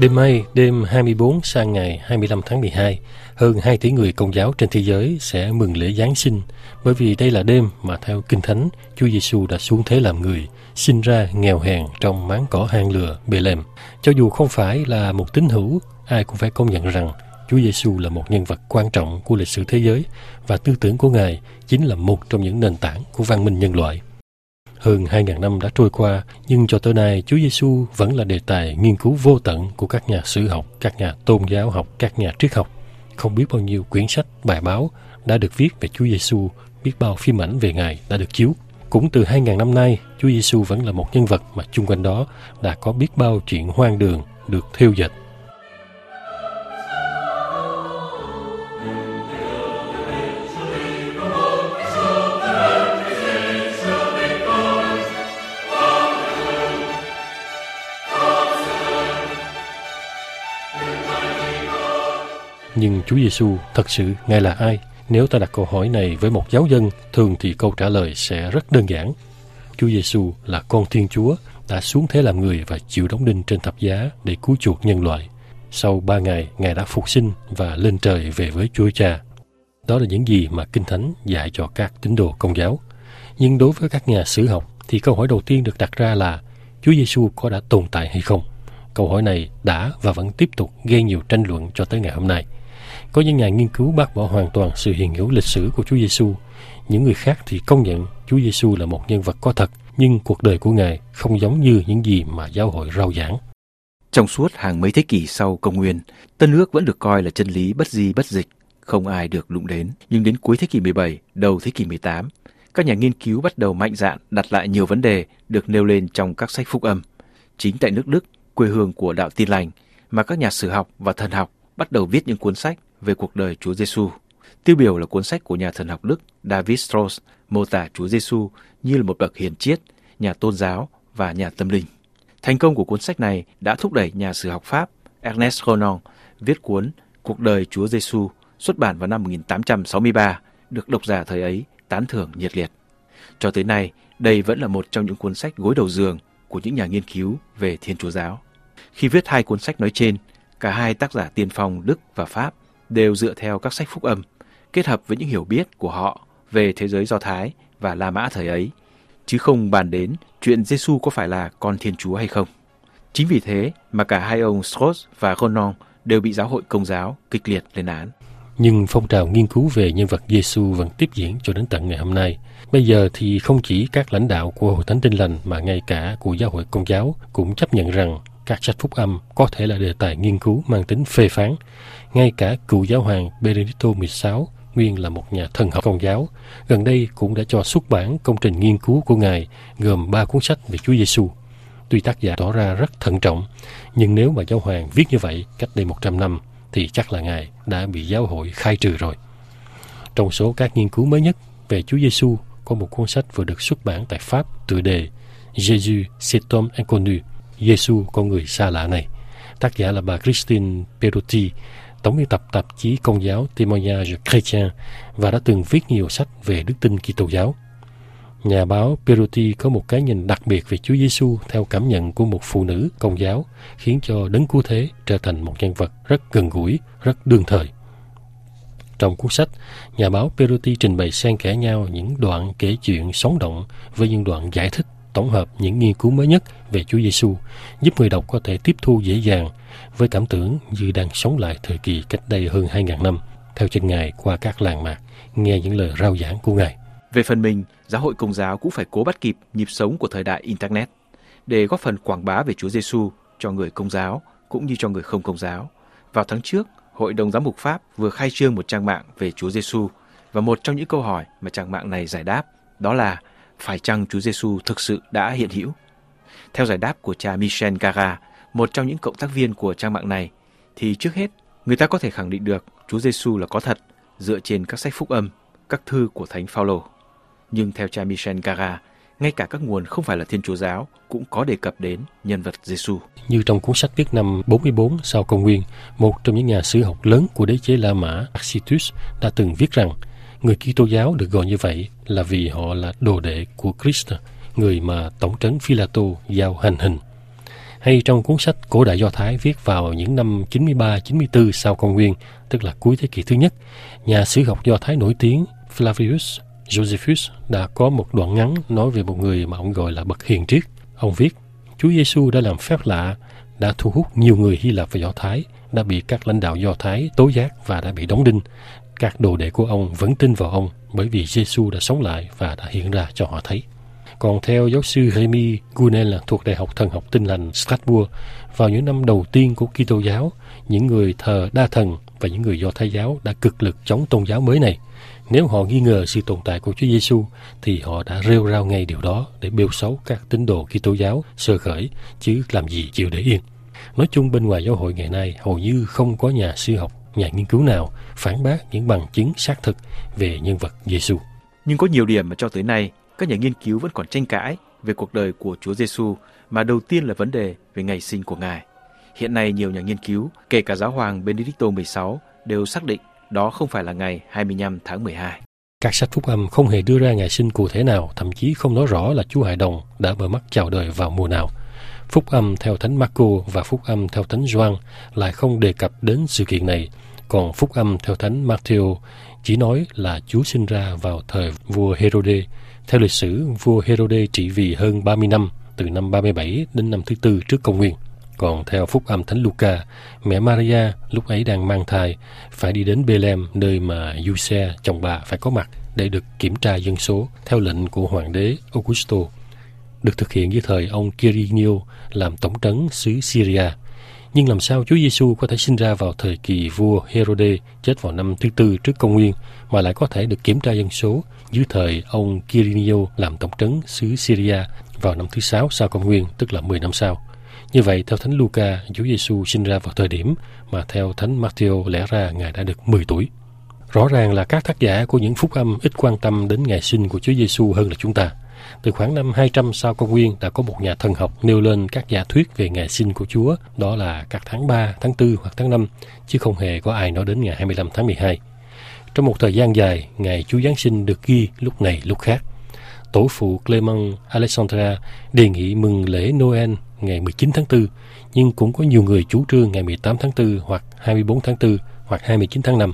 Đêm nay, đêm 24 sang ngày 25 tháng 12, hơn 2 tỷ người công giáo trên thế giới sẽ mừng lễ Giáng sinh bởi vì đây là đêm mà theo Kinh Thánh, Chúa Giêsu đã xuống thế làm người, sinh ra nghèo hèn trong máng cỏ hang lừa bề lềm. Cho dù không phải là một tín hữu, ai cũng phải công nhận rằng Chúa Giêsu là một nhân vật quan trọng của lịch sử thế giới và tư tưởng của Ngài chính là một trong những nền tảng của văn minh nhân loại. Hơn 2.000 năm đã trôi qua, nhưng cho tới nay Chúa Giêsu vẫn là đề tài nghiên cứu vô tận của các nhà sử học, các nhà tôn giáo học, các nhà triết học. Không biết bao nhiêu quyển sách, bài báo đã được viết về Chúa Giêsu, biết bao phim ảnh về Ngài đã được chiếu. Cũng từ 2.000 năm nay, Chúa Giêsu vẫn là một nhân vật mà chung quanh đó đã có biết bao chuyện hoang đường được theo dệt Nhưng Chúa Giêsu thật sự Ngài là ai? Nếu ta đặt câu hỏi này với một giáo dân, thường thì câu trả lời sẽ rất đơn giản. Chúa Giêsu là con Thiên Chúa, đã xuống thế làm người và chịu đóng đinh trên thập giá để cứu chuộc nhân loại. Sau ba ngày, Ngài đã phục sinh và lên trời về với Chúa Cha. Đó là những gì mà Kinh Thánh dạy cho các tín đồ công giáo. Nhưng đối với các nhà sử học thì câu hỏi đầu tiên được đặt ra là Chúa Giêsu có đã tồn tại hay không? Câu hỏi này đã và vẫn tiếp tục gây nhiều tranh luận cho tới ngày hôm nay. Có những nhà nghiên cứu bác bỏ hoàn toàn sự hiện hữu lịch sử của Chúa Giêsu. Những người khác thì công nhận Chúa Giêsu là một nhân vật có thật, nhưng cuộc đời của Ngài không giống như những gì mà giáo hội rao giảng. Trong suốt hàng mấy thế kỷ sau công nguyên, Tân ước vẫn được coi là chân lý bất di bất dịch, không ai được đụng đến. Nhưng đến cuối thế kỷ 17, đầu thế kỷ 18, các nhà nghiên cứu bắt đầu mạnh dạn đặt lại nhiều vấn đề được nêu lên trong các sách phúc âm. Chính tại nước Đức, quê hương của đạo tin lành, mà các nhà sử học và thần học bắt đầu viết những cuốn sách về cuộc đời Chúa Giêsu. Tiêu biểu là cuốn sách của nhà thần học Đức David Strauss mô tả Chúa Giêsu như là một bậc hiền triết, nhà tôn giáo và nhà tâm linh. Thành công của cuốn sách này đã thúc đẩy nhà sử học Pháp Ernest Renan viết cuốn Cuộc đời Chúa Giêsu xuất bản vào năm 1863, được độc giả thời ấy tán thưởng nhiệt liệt. Cho tới nay, đây vẫn là một trong những cuốn sách gối đầu giường của những nhà nghiên cứu về Thiên Chúa giáo. Khi viết hai cuốn sách nói trên, cả hai tác giả tiên phong Đức và Pháp đều dựa theo các sách phúc âm, kết hợp với những hiểu biết của họ về thế giới Do Thái và La Mã thời ấy, chứ không bàn đến chuyện Giêsu có phải là con Thiên Chúa hay không. Chính vì thế mà cả hai ông Strauss và Renan đều bị giáo hội công giáo kịch liệt lên án. Nhưng phong trào nghiên cứu về nhân vật Giêsu vẫn tiếp diễn cho đến tận ngày hôm nay. Bây giờ thì không chỉ các lãnh đạo của Hội Thánh Tin Lành mà ngay cả của giáo hội công giáo cũng chấp nhận rằng các sách phúc âm có thể là đề tài nghiên cứu mang tính phê phán. Ngay cả cựu giáo hoàng Benedicto XVI, nguyên là một nhà thần học công giáo, gần đây cũng đã cho xuất bản công trình nghiên cứu của ngài gồm ba cuốn sách về Chúa Giêsu. Tuy tác giả tỏ ra rất thận trọng, nhưng nếu mà giáo hoàng viết như vậy cách đây 100 năm thì chắc là ngài đã bị giáo hội khai trừ rồi. Trong số các nghiên cứu mới nhất về Chúa Giêsu có một cuốn sách vừa được xuất bản tại Pháp tựa đề Jésus, cet homme inconnu, Giêsu con người xa lạ này. Tác giả là bà Christine Perotti, tổng biên tập tạp chí công giáo Témoignage Chrétien và đã từng viết nhiều sách về đức tin Kitô giáo. Nhà báo Perotti có một cái nhìn đặc biệt về Chúa Giêsu theo cảm nhận của một phụ nữ công giáo, khiến cho đấng cứu thế trở thành một nhân vật rất gần gũi, rất đương thời. Trong cuốn sách, nhà báo Perotti trình bày xen kẽ nhau những đoạn kể chuyện sống động với những đoạn giải thích tổng hợp những nghiên cứu mới nhất về Chúa Giêsu, giúp người đọc có thể tiếp thu dễ dàng với cảm tưởng như đang sống lại thời kỳ cách đây hơn 2.000 năm, theo chân Ngài qua các làng mạc, nghe những lời rao giảng của Ngài. Về phần mình, giáo hội công giáo cũng phải cố bắt kịp nhịp sống của thời đại Internet để góp phần quảng bá về Chúa Giêsu cho người công giáo cũng như cho người không công giáo. Vào tháng trước, Hội đồng Giám mục Pháp vừa khai trương một trang mạng về Chúa Giêsu và một trong những câu hỏi mà trang mạng này giải đáp đó là phải chăng Chúa Giêsu thực sự đã hiện hữu? Theo giải đáp của cha Michel Gara, một trong những cộng tác viên của trang mạng này, thì trước hết, người ta có thể khẳng định được Chúa Giêsu là có thật dựa trên các sách phúc âm, các thư của Thánh Phaolô. Nhưng theo cha Michel Gara, ngay cả các nguồn không phải là Thiên Chúa giáo cũng có đề cập đến nhân vật Giêsu. Như trong cuốn sách viết năm 44 sau công nguyên, một trong những nhà sử học lớn của đế chế La Mã, Tacitus đã từng viết rằng người Kitô giáo được gọi như vậy là vì họ là đồ đệ của Christ, người mà tổng trấn Philato giao hành hình hay trong cuốn sách Cổ đại Do Thái viết vào những năm 93-94 sau công nguyên, tức là cuối thế kỷ thứ nhất, nhà sử học Do Thái nổi tiếng Flavius Josephus đã có một đoạn ngắn nói về một người mà ông gọi là bậc hiền triết. Ông viết, Chúa Giêsu đã làm phép lạ, đã thu hút nhiều người Hy Lạp và Do Thái, đã bị các lãnh đạo Do Thái tố giác và đã bị đóng đinh. Các đồ đệ của ông vẫn tin vào ông bởi vì Giêsu đã sống lại và đã hiện ra cho họ thấy. Còn theo giáo sư Remy Gunel thuộc Đại học Thần học Tinh lành Strasbourg, vào những năm đầu tiên của Kitô giáo, những người thờ đa thần và những người Do Thái giáo đã cực lực chống tôn giáo mới này. Nếu họ nghi ngờ sự tồn tại của Chúa Giêsu thì họ đã rêu rao ngay điều đó để bêu xấu các tín đồ Kitô giáo sơ khởi chứ làm gì chịu để yên. Nói chung bên ngoài giáo hội ngày nay hầu như không có nhà sư học, nhà nghiên cứu nào phản bác những bằng chứng xác thực về nhân vật Giêsu. Nhưng có nhiều điểm mà cho tới nay các nhà nghiên cứu vẫn còn tranh cãi về cuộc đời của Chúa Giêsu mà đầu tiên là vấn đề về ngày sinh của Ngài. Hiện nay nhiều nhà nghiên cứu, kể cả giáo hoàng Benedicto XVI đều xác định đó không phải là ngày 25 tháng 12. Các sách phúc âm không hề đưa ra ngày sinh cụ thể nào, thậm chí không nói rõ là Chúa Hải Đồng đã mở mắt chào đời vào mùa nào. Phúc âm theo Thánh Marco và phúc âm theo Thánh Gioan lại không đề cập đến sự kiện này, còn phúc âm theo Thánh Matthew chỉ nói là Chúa sinh ra vào thời vua Herode. Theo lịch sử, vua Herode trị vì hơn 30 năm, từ năm 37 đến năm thứ tư trước công nguyên. Còn theo phúc âm Thánh Luca, mẹ Maria lúc ấy đang mang thai phải đi đến Bethlehem nơi mà Giuse chồng bà phải có mặt để được kiểm tra dân số theo lệnh của hoàng đế Augusto được thực hiện dưới thời ông Quirinio làm tổng trấn xứ Syria. Nhưng làm sao Chúa Giêsu có thể sinh ra vào thời kỳ vua Herode chết vào năm thứ tư trước công nguyên mà lại có thể được kiểm tra dân số dưới thời ông Quirinio làm tổng trấn xứ Syria vào năm thứ sáu sau công nguyên, tức là 10 năm sau. Như vậy, theo Thánh Luca, Chúa Giêsu sinh ra vào thời điểm mà theo Thánh Matthew lẽ ra Ngài đã được 10 tuổi. Rõ ràng là các tác giả của những phúc âm ít quan tâm đến ngày sinh của Chúa Giêsu hơn là chúng ta. Từ khoảng năm 200 sau công nguyên đã có một nhà thần học nêu lên các giả thuyết về ngày sinh của Chúa, đó là các tháng 3, tháng 4 hoặc tháng 5, chứ không hề có ai nói đến ngày 25 tháng 12. Trong một thời gian dài, ngày Chúa Giáng sinh được ghi lúc này lúc khác. Tổ phụ Clement Alexandra đề nghị mừng lễ Noel ngày 19 tháng 4, nhưng cũng có nhiều người chủ trương ngày 18 tháng 4 hoặc 24 tháng 4 hoặc 29 tháng 5.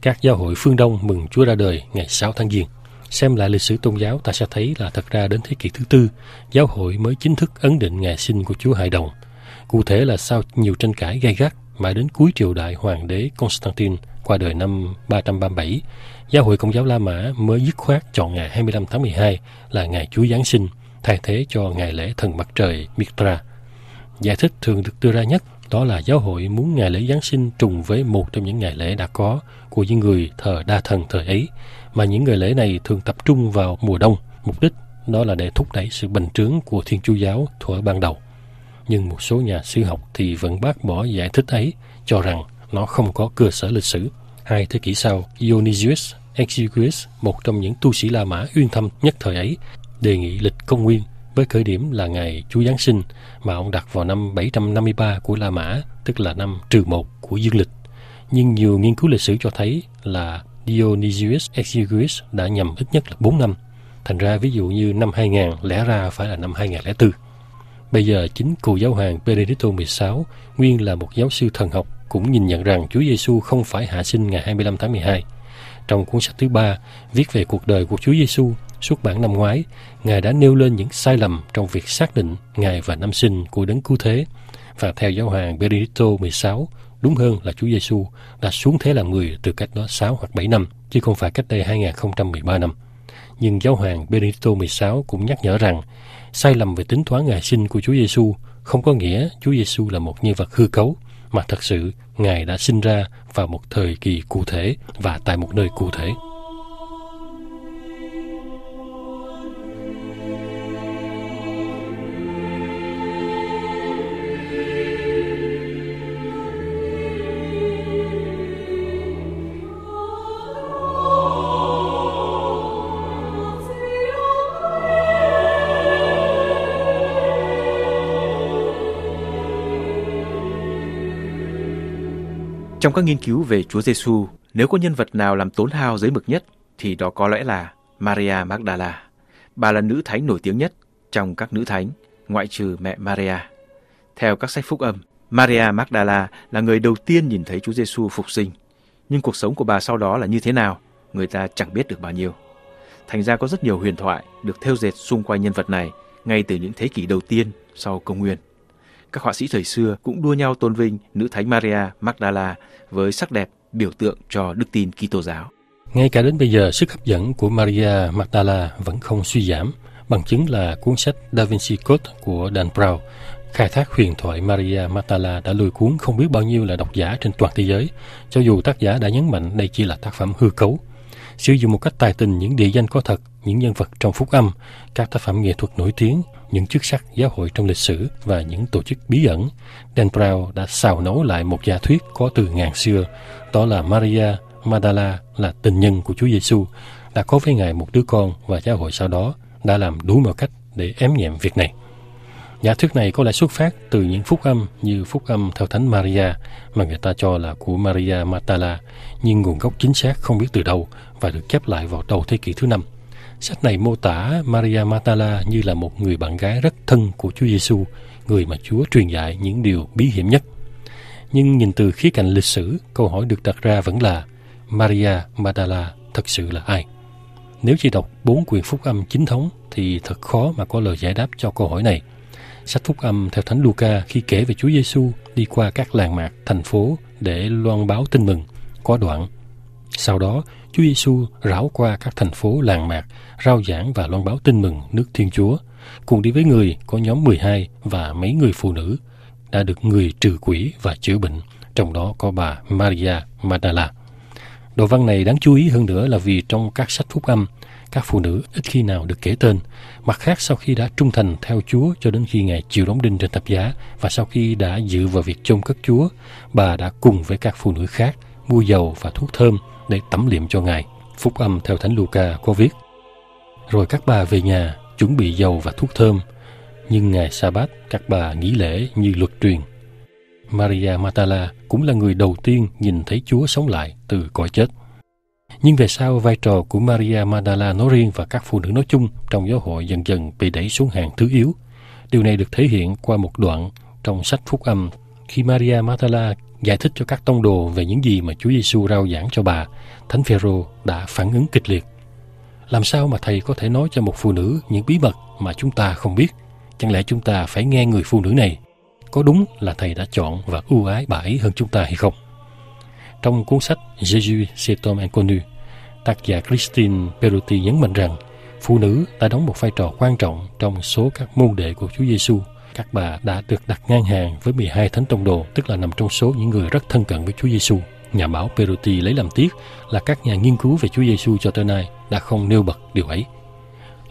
Các giáo hội phương Đông mừng Chúa ra đời ngày 6 tháng Giêng. Xem lại lịch sử tôn giáo ta sẽ thấy là thật ra đến thế kỷ thứ tư, giáo hội mới chính thức ấn định ngày sinh của Chúa Hải Đồng. Cụ thể là sau nhiều tranh cãi gay gắt mãi đến cuối triều đại hoàng đế Constantine qua đời năm 337, giáo hội công giáo La Mã mới dứt khoát chọn ngày 25 tháng 12 là ngày Chúa Giáng sinh, thay thế cho ngày lễ thần mặt trời Mitra. Giải thích thường được đưa ra nhất đó là giáo hội muốn ngày lễ Giáng sinh trùng với một trong những ngày lễ đã có của những người thờ đa thần thời ấy, mà những người lễ này thường tập trung vào mùa đông, mục đích đó là để thúc đẩy sự bành trướng của Thiên Chúa giáo thuở ban đầu. Nhưng một số nhà sử học thì vẫn bác bỏ giải thích ấy, cho rằng nó không có cơ sở lịch sử. Hai thế kỷ sau, Dionysius Exiguus, một trong những tu sĩ La Mã uyên thâm nhất thời ấy, đề nghị lịch công nguyên với khởi điểm là ngày Chúa Giáng sinh mà ông đặt vào năm 753 của La Mã, tức là năm trừ một của dương lịch. Nhưng nhiều nghiên cứu lịch sử cho thấy là Dionysius Exiguus đã nhầm ít nhất là 4 năm. Thành ra ví dụ như năm 2000 lẽ ra phải là năm 2004. Bây giờ chính cụ giáo hoàng Benedicto XVI, nguyên là một giáo sư thần học, cũng nhìn nhận rằng Chúa Giêsu không phải hạ sinh ngày 25 tháng 12. Trong cuốn sách thứ ba, viết về cuộc đời của Chúa Giêsu xuất bản năm ngoái, Ngài đã nêu lên những sai lầm trong việc xác định ngày và năm sinh của đấng cứu thế. Và theo giáo hoàng Benedicto XVI, đúng hơn là Chúa Giêsu đã xuống thế làm người từ cách đó 6 hoặc 7 năm, chứ không phải cách đây 2013 năm. Nhưng giáo hoàng Benedicto XVI cũng nhắc nhở rằng sai lầm về tính toán ngày sinh của Chúa Giêsu không có nghĩa Chúa Giêsu là một nhân vật hư cấu, mà thật sự Ngài đã sinh ra vào một thời kỳ cụ thể và tại một nơi cụ thể. Trong các nghiên cứu về Chúa Giêsu, nếu có nhân vật nào làm tốn hao giới mực nhất thì đó có lẽ là Maria Magdala. Bà là nữ thánh nổi tiếng nhất trong các nữ thánh, ngoại trừ mẹ Maria. Theo các sách phúc âm, Maria Magdala là người đầu tiên nhìn thấy Chúa Giêsu phục sinh. Nhưng cuộc sống của bà sau đó là như thế nào, người ta chẳng biết được bao nhiêu. Thành ra có rất nhiều huyền thoại được thêu dệt xung quanh nhân vật này ngay từ những thế kỷ đầu tiên sau công nguyên. Các họa sĩ thời xưa cũng đua nhau tôn vinh nữ thánh Maria Magdala với sắc đẹp biểu tượng cho đức tin Kitô giáo. Ngay cả đến bây giờ, sức hấp dẫn của Maria Magdala vẫn không suy giảm, bằng chứng là cuốn sách Da Vinci Code của Dan Brown khai thác huyền thoại Maria Magdala đã lôi cuốn không biết bao nhiêu là độc giả trên toàn thế giới, cho dù tác giả đã nhấn mạnh đây chỉ là tác phẩm hư cấu. Sử dụng một cách tài tình những địa danh có thật, những nhân vật trong phúc âm, các tác phẩm nghệ thuật nổi tiếng, những chức sắc giáo hội trong lịch sử và những tổ chức bí ẩn, Dan Brown đã xào nấu lại một giả thuyết có từ ngàn xưa, đó là Maria Magdala là tình nhân của Chúa Giêsu, đã có với Ngài một đứa con và giáo hội sau đó đã làm đủ mọi cách để ém nhẹm việc này. Giả thuyết này có lẽ xuất phát từ những phúc âm như phúc âm theo Thánh Maria mà người ta cho là của Maria Matala, nhưng nguồn gốc chính xác không biết từ đâu và được chép lại vào đầu thế kỷ thứ năm. Sách này mô tả Maria Matala như là một người bạn gái rất thân của Chúa Giêsu, người mà Chúa truyền dạy những điều bí hiểm nhất. Nhưng nhìn từ khía cạnh lịch sử, câu hỏi được đặt ra vẫn là Maria Magdala thật sự là ai? Nếu chỉ đọc bốn quyển phúc âm chính thống thì thật khó mà có lời giải đáp cho câu hỏi này. Sách phúc âm theo Thánh Luca khi kể về Chúa Giêsu đi qua các làng mạc, thành phố để loan báo tin mừng, có đoạn. Sau đó, Chúa Giêsu rảo qua các thành phố làng mạc, rao giảng và loan báo tin mừng nước Thiên Chúa, cùng đi với người có nhóm 12 và mấy người phụ nữ đã được người trừ quỷ và chữa bệnh, trong đó có bà Maria Magdala. Đồ văn này đáng chú ý hơn nữa là vì trong các sách phúc âm, các phụ nữ ít khi nào được kể tên. Mặt khác sau khi đã trung thành theo Chúa cho đến khi Ngài chịu đóng đinh trên thập giá và sau khi đã dự vào việc chôn cất Chúa, bà đã cùng với các phụ nữ khác mua dầu và thuốc thơm để tẩm liệm cho Ngài. Phúc âm theo Thánh Luca có viết Rồi các bà về nhà chuẩn bị dầu và thuốc thơm, nhưng ngày sa bát các bà nghỉ lễ như luật truyền. Maria Matala cũng là người đầu tiên nhìn thấy Chúa sống lại từ cõi chết. Nhưng về sau, vai trò của Maria Magdala nói riêng và các phụ nữ nói chung trong giáo hội dần dần bị đẩy xuống hàng thứ yếu. Điều này được thể hiện qua một đoạn trong sách Phúc Âm khi Maria Magdala giải thích cho các tông đồ về những gì mà Chúa Giêsu rao giảng cho bà, Thánh Phêrô đã phản ứng kịch liệt. Làm sao mà thầy có thể nói cho một phụ nữ những bí mật mà chúng ta không biết? Chẳng lẽ chúng ta phải nghe người phụ nữ này? Có đúng là thầy đã chọn và ưu ái bà ấy hơn chúng ta hay không? Trong cuốn sách Jésus c'est homme inconnu, tác giả Christine Perotti nhấn mạnh rằng phụ nữ đã đóng một vai trò quan trọng trong số các môn đệ của Chúa Giêsu. Các bà đã được đặt ngang hàng với 12 thánh tông đồ, tức là nằm trong số những người rất thân cận với Chúa Giêsu. Nhà báo Perotti lấy làm tiếc là các nhà nghiên cứu về Chúa Giêsu cho tới nay đã không nêu bật điều ấy.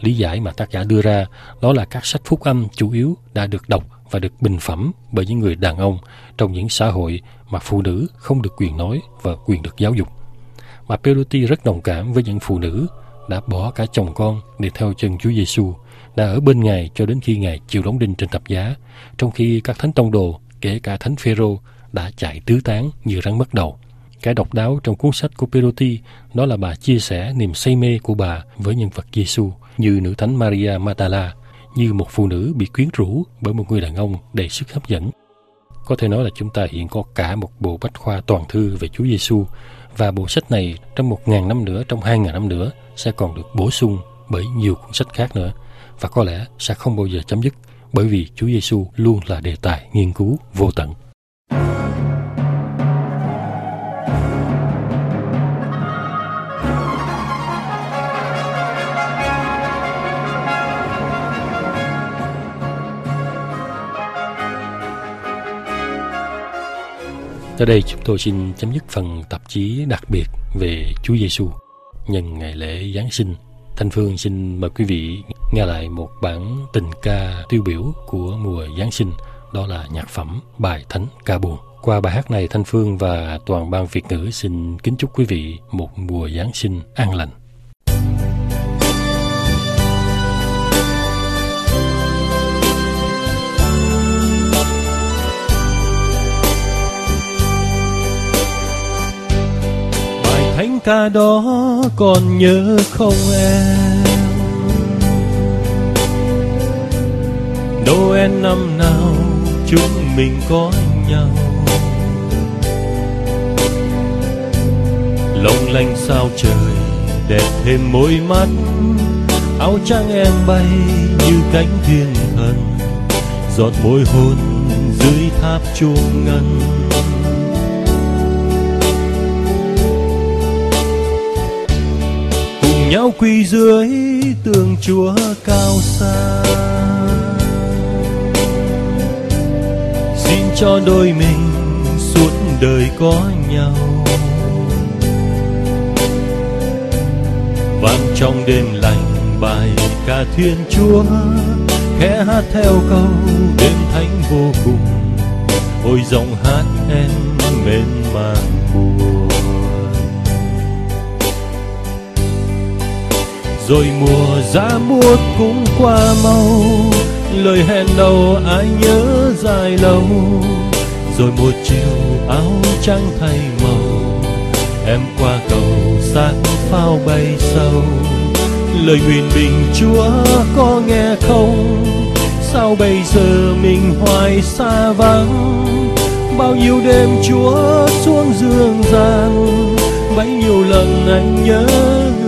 Lý giải mà tác giả đưa ra đó là các sách phúc âm chủ yếu đã được đọc và được bình phẩm bởi những người đàn ông trong những xã hội mà phụ nữ không được quyền nói và quyền được giáo dục. Mà Perotti rất đồng cảm với những phụ nữ đã bỏ cả chồng con để theo chân Chúa Giêsu, đã ở bên Ngài cho đến khi Ngài chịu đóng đinh trên thập giá, trong khi các thánh tông đồ, kể cả thánh Phêrô đã chạy tứ tán như rắn mất đầu. Cái độc đáo trong cuốn sách của Perotti đó là bà chia sẻ niềm say mê của bà với nhân vật Giêsu như nữ thánh Maria Matala, như một phụ nữ bị quyến rũ bởi một người đàn ông đầy sức hấp dẫn. Có thể nói là chúng ta hiện có cả một bộ bách khoa toàn thư về Chúa Giêsu và bộ sách này trong một ngàn năm nữa, trong hai ngàn năm nữa sẽ còn được bổ sung bởi nhiều cuốn sách khác nữa và có lẽ sẽ không bao giờ chấm dứt, bởi vì Chúa Giêsu luôn là đề tài nghiên cứu vô tận. Tới đây chúng tôi xin chấm dứt phần tạp chí đặc biệt về Chúa Giêsu nhân ngày lễ Giáng sinh. Thanh Phương xin mời quý vị nghe lại một bản tình ca tiêu biểu của mùa Giáng sinh, đó là nhạc phẩm Bài Thánh Ca Buồn. Qua bài hát này, Thanh Phương và toàn ban Việt ngữ xin kính chúc quý vị một mùa Giáng sinh an lành. thánh ca đó còn nhớ không em Noel năm nào chúng mình có nhau. Long lanh sao trời đẹp thêm môi mắt. Áo trắng em bay như cánh thiên thần. Giọt môi hôn dưới tháp chuông ngân. Cùng nhau quỳ dưới tường chúa cao xa. Xin cho đôi mình suốt đời có nhau. Vang trong đêm lành bài ca thiên chúa, khẽ hát theo câu đêm thánh vô cùng. Ôi giọng hát em mến mang buồn. Rồi mùa giá buốt cũng qua mau lời hẹn đầu ai nhớ dài lâu. Rồi một chiều áo trắng thay màu, em qua cầu sát phao bay sâu. Lời nguyện bình chúa có nghe không? Sao bây giờ mình hoài xa vắng? Bao nhiêu đêm chúa xuống dương gian, bấy nhiêu lần anh nhớ người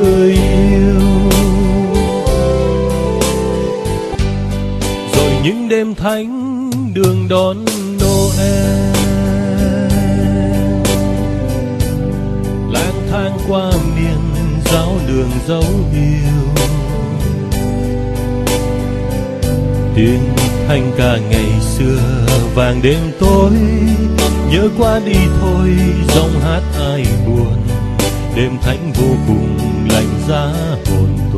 đêm thánh đường đón Noel. Lang thang qua miền giáo đường dấu yêu tiếng thanh ca ngày xưa vàng đêm tối. Nhớ qua đi thôi, giọng hát ai buồn. Đêm thánh vô cùng lạnh giá hồn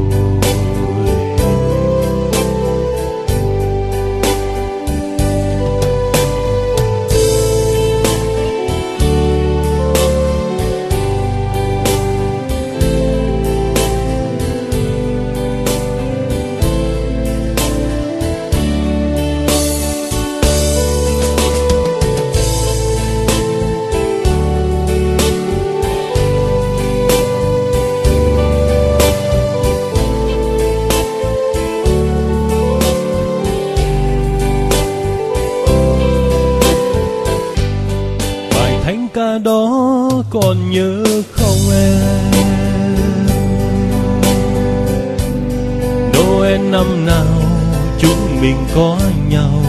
chúng mình có nhau.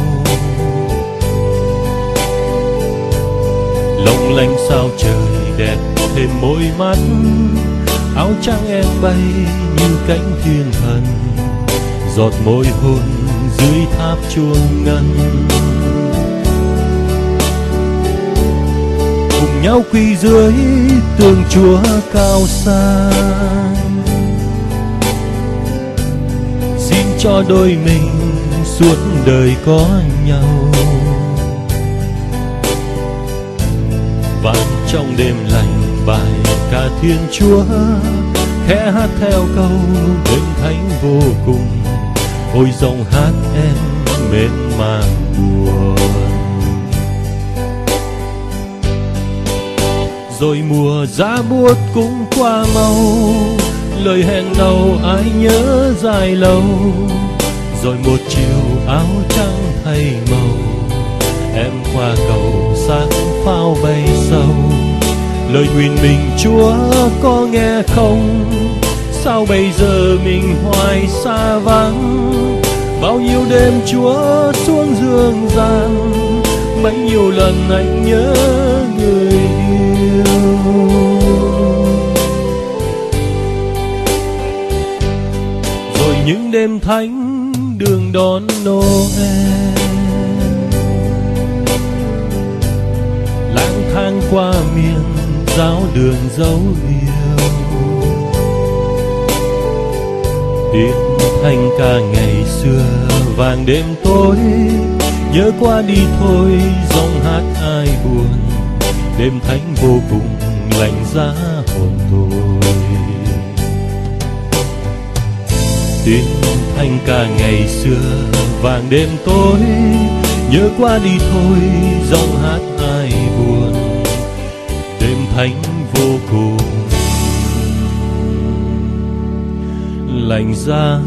Lòng lanh sao trời đẹp thêm môi mắt, áo trắng em bay như cánh thiên thần, giọt môi hôn dưới tháp chuông ngân. Cùng nhau quỳ dưới tường chúa cao xa. Xin cho đôi mình suốt đời có nhau. Vang trong đêm lành bài ca thiên chúa khẽ hát theo câu đêm thánh vô cùng, ôi dòng hát em mến mang buồn rồi mùa giá buốt cũng qua mau, lời hẹn đầu ai nhớ dài lâu rồi một chiều áo trắng thay màu. Em qua cầu sáng phao bay sâu. Lời nguyện mình chúa có nghe không? Sao bây giờ mình hoài xa vắng? Bao nhiêu đêm chúa xuống dương gian bấy nhiêu lần anh nhớ người yêu. Rồi những đêm thánh đường đón Noel. Lang thang qua miền giáo đường dấu yêu tiếng thanh ca ngày xưa vàng đêm tối. Nhớ qua đi thôi, giọng hát ai buồn. Đêm thánh vô cùng lạnh giá. Tiếng thanh ca ngày xưa vàng đêm tối, nhớ qua đi thôi, giọng hát ai buồn. Đêm thánh vô cùng lạnh giá